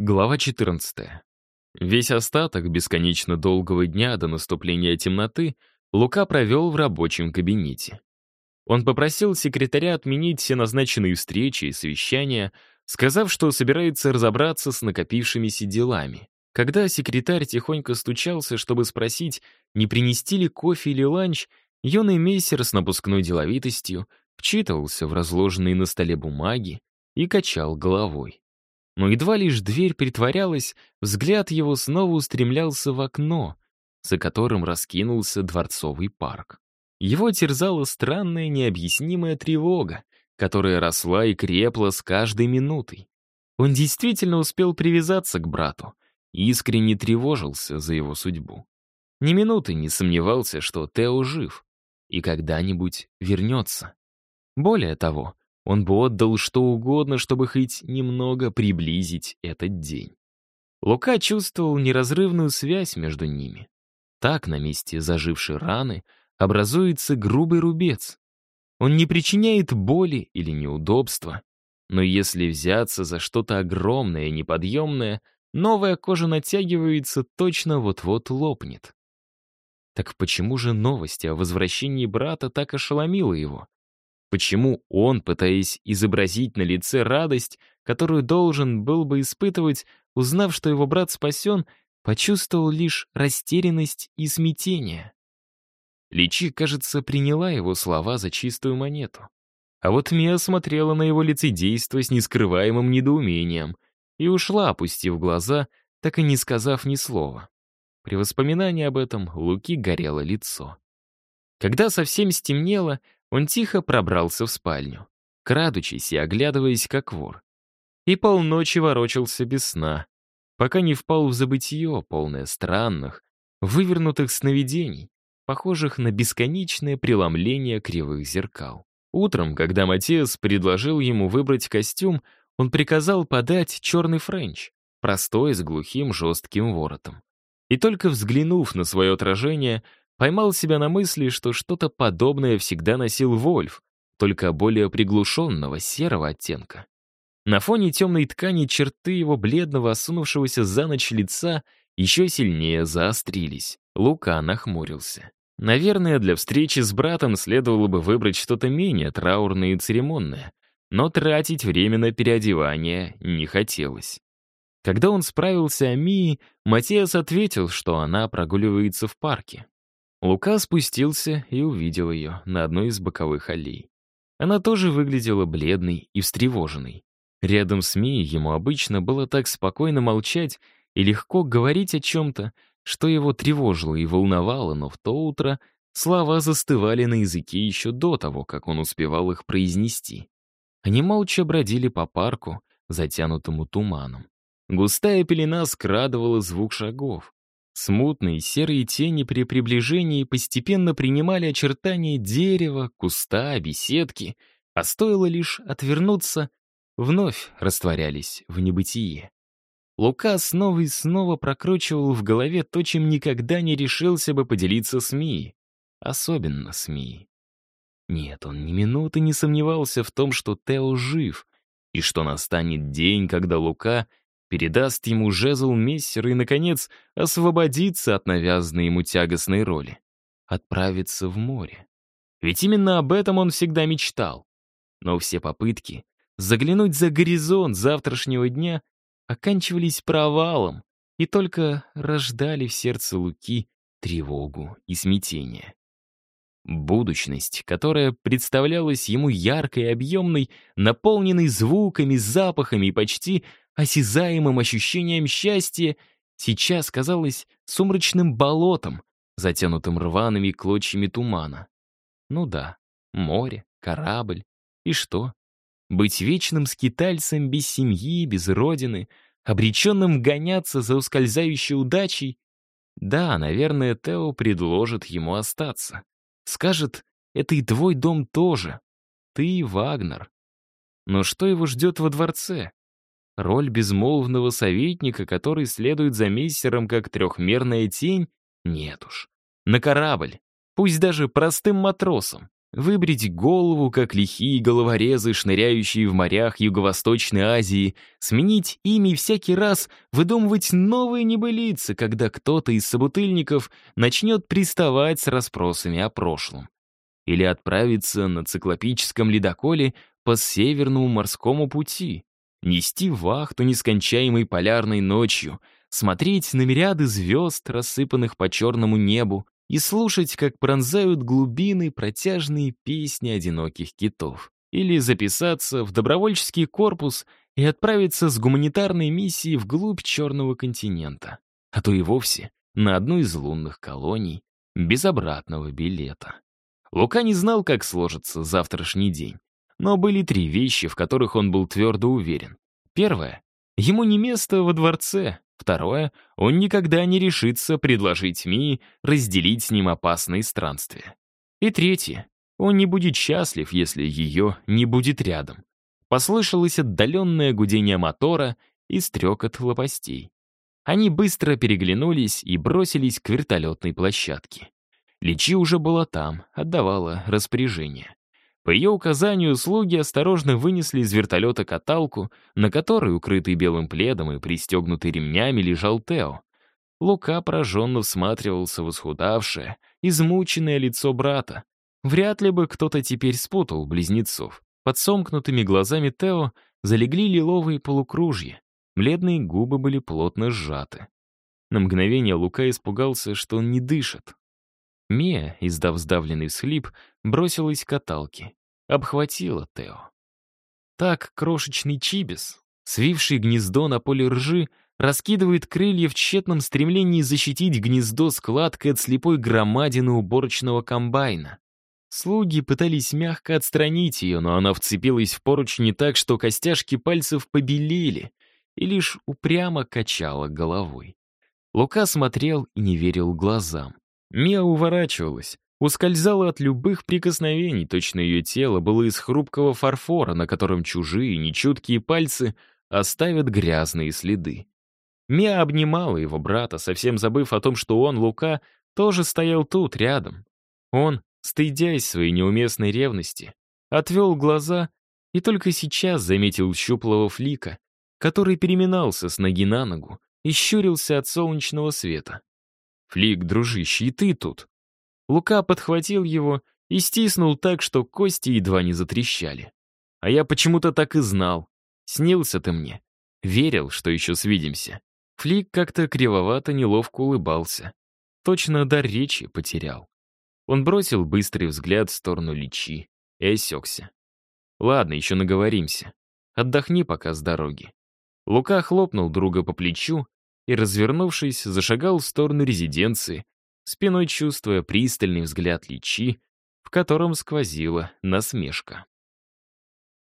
Глава 14. Весь остаток бесконечно долгого дня до наступления темноты Лука провел в рабочем кабинете. Он попросил секретаря отменить все назначенные встречи и совещания, сказав, что собирается разобраться с накопившимися делами. Когда секретарь тихонько стучался, чтобы спросить, не принести ли кофе или ланч, юный мессер с напускной деловитостью вчитывался в разложенные на столе бумаги и качал головой. Но едва лишь дверь притворялась, взгляд его снова устремлялся в окно, за которым раскинулся дворцовый парк. Его терзала странная необъяснимая тревога, которая росла и крепла с каждой минутой. Он действительно успел привязаться к брату и искренне тревожился за его судьбу. Ни минуты не сомневался, что Тео жив и когда-нибудь вернется. Более того, он бы отдал что угодно, чтобы хоть немного приблизить этот день. Лука чувствовал неразрывную связь между ними. Так на месте зажившей раны образуется грубый рубец. Он не причиняет боли или неудобства, но если взяться за что-то огромное и неподъемное, новая кожа натягивается, точно вот-вот лопнет. Так почему же новость о возвращении брата так ошеломила его? Почему он, пытаясь изобразить на лице радость, которую должен был бы испытывать, узнав, что его брат спасен, почувствовал лишь растерянность и смятение? Личи, кажется, приняла его слова за чистую монету. А вот Мия смотрела на его лицедейство с нескрываемым недоумением и ушла, опустив глаза, так и не сказав ни слова. При воспоминании об этом Луки горело лицо. Когда совсем стемнело, он тихо пробрался в спальню, крадучись и оглядываясь как вор. И полночи ворочался без сна, пока не впал в забытье, полное странных, вывернутых сновидений, похожих на бесконечное преломление кривых зеркал. Утром, когда Матиас предложил ему выбрать костюм, он приказал подать черный френч, простой, с глухим жестким воротом. И только взглянув на свое отражение, Поймал себя на мысли, что что-то подобное всегда носил Вольф, только более приглушенного серого оттенка. На фоне темной ткани черты его бледного, осунувшегося за ночь лица еще сильнее заострились. Лука нахмурился. Наверное, для встречи с братом следовало бы выбрать что-то менее траурное и церемонное, но тратить время на переодевание не хотелось. Когда он справился о Мии, Матиас ответил, что она прогуливается в парке. Лука спустился и увидел ее на одной из боковых аллей. Она тоже выглядела бледной и встревоженной. Рядом с Мией ему обычно было так спокойно молчать и легко говорить о чем-то, что его тревожило и волновало, но в то утро слова застывали на языке еще до того, как он успевал их произнести. Они молча бродили по парку, затянутому туманом. Густая пелена скрадывала звук шагов. Смутные серые тени при приближении постепенно принимали очертания дерева, куста, беседки, а стоило лишь отвернуться, вновь растворялись в небытие. Лука снова и снова прокручивал в голове то, чем никогда не решился бы поделиться с Мией. Особенно с Мией. Нет, он ни минуты не сомневался в том, что Тео жив, и что настанет день, когда Лука передаст ему жезл мессера и, наконец, освободиться от навязанной ему тягостной роли. Отправиться в море. Ведь именно об этом он всегда мечтал. Но все попытки заглянуть за горизонт завтрашнего дня оканчивались провалом и только рождали в сердце Луки тревогу и смятение. Будущность, которая представлялась ему яркой и объемной, наполненной звуками, запахами и почти осязаемым ощущением счастья, сейчас казалось сумрачным болотом, затянутым рваными клочьями тумана. Ну да, море, корабль. И что? Быть вечным скитальцем без семьи, без родины, обреченным гоняться за ускользающей удачей? Да, наверное, Тео предложит ему остаться. Скажет, это и твой дом тоже. Ты, Вагнер. Но что его ждет во дворце? Роль безмолвного советника, который следует за мессером как трехмерная тень? Нет уж. На корабль, пусть даже простым матросом. Выбрить голову, как лихие головорезы, шныряющие в морях Юго-Восточной Азии, сменить имя и всякий раз выдумывать новые небылицы, когда кто-то из собутыльников начнет приставать с расспросами о прошлом. Или отправиться на циклопическом ледоколе по Северному морскому пути, нести вахту нескончаемой полярной ночью, смотреть на мириады звезд, рассыпанных по черному небу, и слушать, как пронзают глубины протяжные песни одиноких китов. Или записаться в добровольческий корпус и отправиться с гуманитарной миссией вглубь Черного континента. А то и вовсе на одну из лунных колоний без обратного билета. Лука не знал, как сложится завтрашний день. Но были три вещи, в которых он был твердо уверен. Первое — ему не место во дворце, Второе, он никогда не решится предложить Мии разделить с ним опасные странствия. И третье, он не будет счастлив, если ее не будет рядом. Послышалось отдаленное гудение мотора и стрекот лопастей. Они быстро переглянулись и бросились к вертолетной площадке. Личи уже была там, отдавала распоряжение. По ее указанию слуги осторожно вынесли из вертолета каталку, на которой, укрытый белым пледом и пристегнутый ремнями, лежал Тео. Лука пораженно всматривался в исхудавшее, измученное лицо брата. Вряд ли бы кто-то теперь спутал близнецов. Под сомкнутыми глазами Тео залегли лиловые полукружья. Бледные губы были плотно сжаты. На мгновение Лука испугался, что он не дышит. Мия, издав сдавленный всхлип, бросилась к каталке обхватила Тео. Так крошечный чибис, свивший гнездо на поле ржи, раскидывает крылья в тщетном стремлении защитить гнездо складкой от слепой громадины уборочного комбайна. Слуги пытались мягко отстранить ее, но она вцепилась в поручни так, что костяшки пальцев побелели и лишь упрямо качала головой. Лука смотрел и не верил глазам. Мия уворачивалась, ускользала от любых прикосновений, точно ее тело было из хрупкого фарфора, на котором чужие, нечуткие пальцы оставят грязные следы. Мия обнимала его брата, совсем забыв о том, что он, Лука, тоже стоял тут, рядом. Он, стыдясь своей неуместной ревности, отвел глаза и только сейчас заметил щуплого флика, который переминался с ноги на ногу и щурился от солнечного света. «Флик, дружище, и ты тут!» Лука подхватил его и стиснул так, что кости едва не затрещали. А я почему-то так и знал. Снился ты мне. Верил, что еще свидимся. Флик как-то кривовато, неловко улыбался. Точно дар речи потерял. Он бросил быстрый взгляд в сторону Личи и осекся. «Ладно, еще наговоримся. Отдохни пока с дороги». Лука хлопнул друга по плечу и, развернувшись, зашагал в сторону резиденции, спиной чувствуя пристальный взгляд Личи, в котором сквозила насмешка.